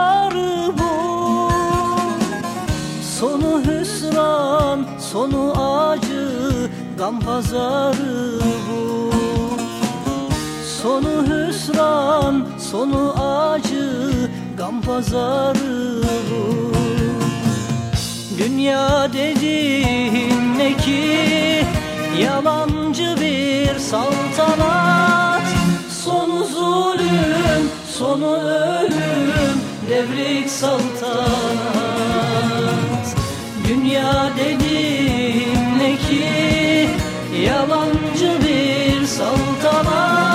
pazarı bu. Sonu hüsran, sonu acı Gam pazarı bu. Sonu hüsran, sonu acı Gam pazarı bu. Dünya dediğin ne ki? Yalancı bir saltanat. Sonu zulüm, sonu ölüm Devrik saltanat. Dünya dediğin ne ki Yalancı bir saltanat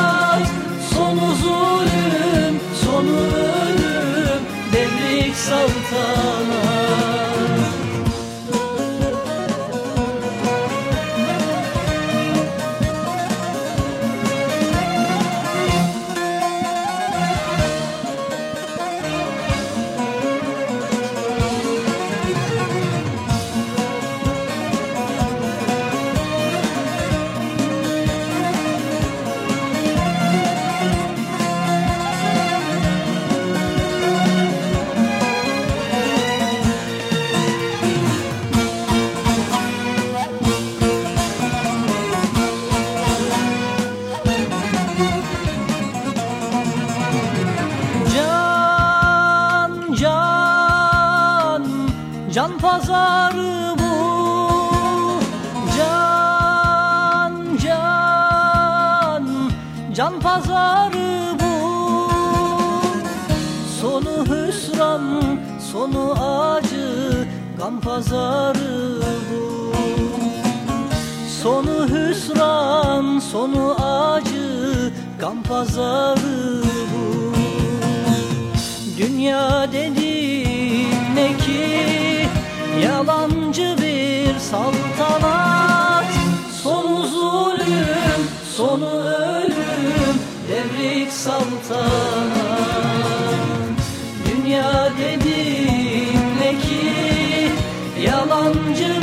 Can, can, pazarı bu. Can, can, can pazarı bu. Sonu hüsran, sonu acı Gam pazarı bu. Sonu hüsran, sonu acı Gam pazarı bu saltanat Sonu zulüm, sonu ölüm Devrik saltanat. Dünya dediğin ne ki Yalancı